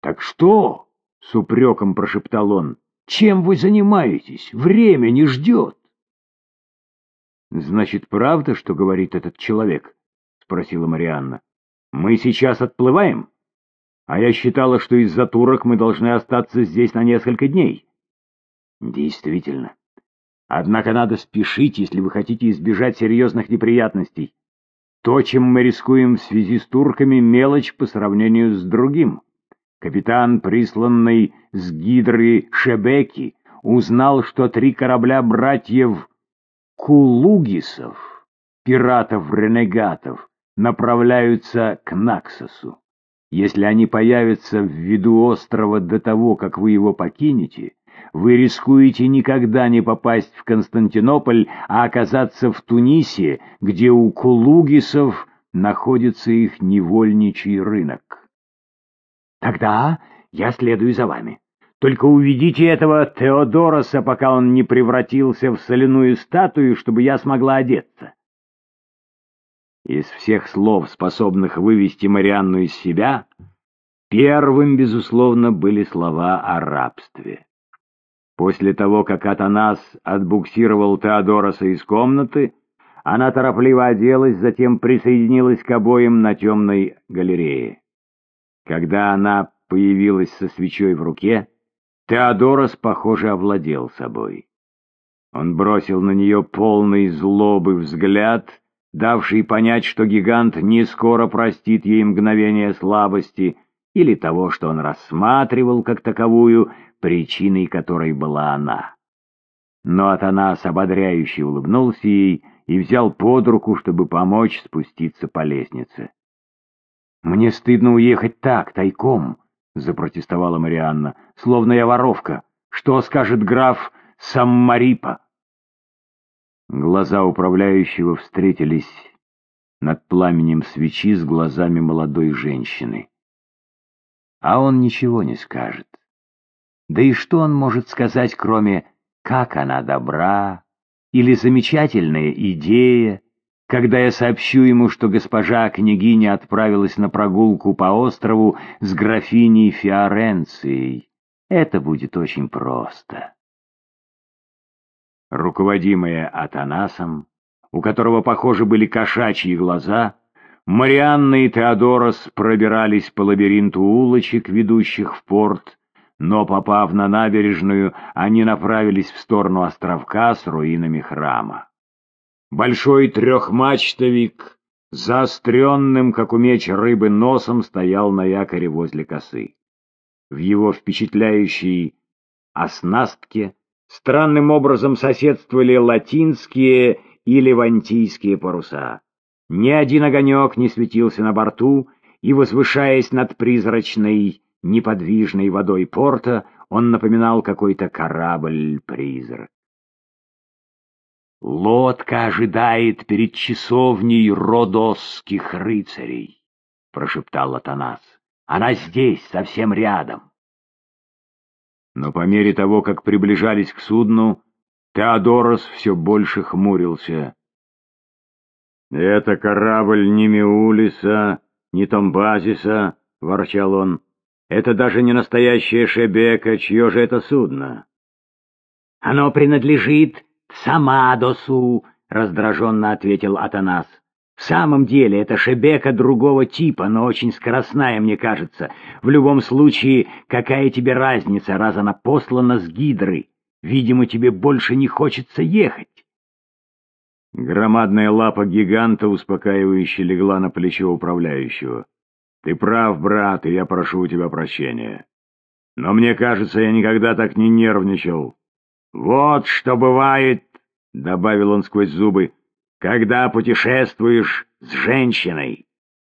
Так что? — с упреком прошептал он. Чем вы занимаетесь? Время не ждет. Значит, правда, что говорит этот человек? — спросила Марианна. Мы сейчас отплываем? А я считала, что из-за турок мы должны остаться здесь на несколько дней. Действительно. Однако надо спешить, если вы хотите избежать серьезных неприятностей. То, чем мы рискуем в связи с турками, мелочь по сравнению с другим. Капитан, присланный с гидры Шебеки, узнал, что три корабля братьев Кулугисов, пиратов-ренегатов, направляются к Наксосу. Если они появятся в виду острова до того, как вы его покинете, вы рискуете никогда не попасть в Константинополь, а оказаться в Тунисе, где у кулугисов находится их невольничий рынок. Тогда я следую за вами. Только уведите этого Теодороса, пока он не превратился в соляную статую, чтобы я смогла одеться. Из всех слов, способных вывести Марианну из себя, первым, безусловно, были слова о рабстве. После того, как Атанас отбуксировал Теодороса из комнаты, она торопливо оделась, затем присоединилась к обоим на темной галерее. Когда она появилась со свечой в руке, Теодорос, похоже, овладел собой. Он бросил на нее полный злобы взгляд, давший понять, что гигант не скоро простит ей мгновение слабости или того, что он рассматривал как таковую, причиной которой была она. Но Атанас ободряюще улыбнулся ей и взял под руку, чтобы помочь спуститься по лестнице. «Мне стыдно уехать так, тайком», — запротестовала Марианна, — «словно я воровка. Что скажет граф Саммарипа?» Глаза управляющего встретились над пламенем свечи с глазами молодой женщины. А он ничего не скажет. Да и что он может сказать, кроме «как она добра» или «замечательная идея», когда я сообщу ему, что госпожа княгиня отправилась на прогулку по острову с графиней Фиоренцией. Это будет очень просто. Руководимая Атанасом, у которого, похоже, были кошачьи глаза, Марианна и Теодорос пробирались по лабиринту улочек, ведущих в порт, но, попав на набережную, они направились в сторону островка с руинами храма. Большой трехмачтовик, заостренным, как у меч рыбы, носом стоял на якоре возле косы. В его впечатляющей оснастке странным образом соседствовали латинские и левантийские паруса. Ни один огонек не светился на борту, и, возвышаясь над призрачной неподвижной водой порта, он напоминал какой-то корабль-призрак. «Лодка ожидает перед часовней родосских рыцарей», — прошептал Атанас. «Она здесь, совсем рядом». Но по мере того, как приближались к судну, Теодорос все больше хмурился. «Это корабль не Миулиса, не Томбазиса», — ворчал он. Это даже не настоящая Шебека, чье же это судно? — Оно принадлежит Самадосу, — раздраженно ответил Атанас. — В самом деле, это Шебека другого типа, но очень скоростная, мне кажется. В любом случае, какая тебе разница, раз она послана с гидры? Видимо, тебе больше не хочется ехать. Громадная лапа гиганта успокаивающе легла на плечо управляющего. Ты прав, брат, и я прошу у тебя прощения. Но мне кажется, я никогда так не нервничал. Вот что бывает, — добавил он сквозь зубы, — когда путешествуешь с женщиной.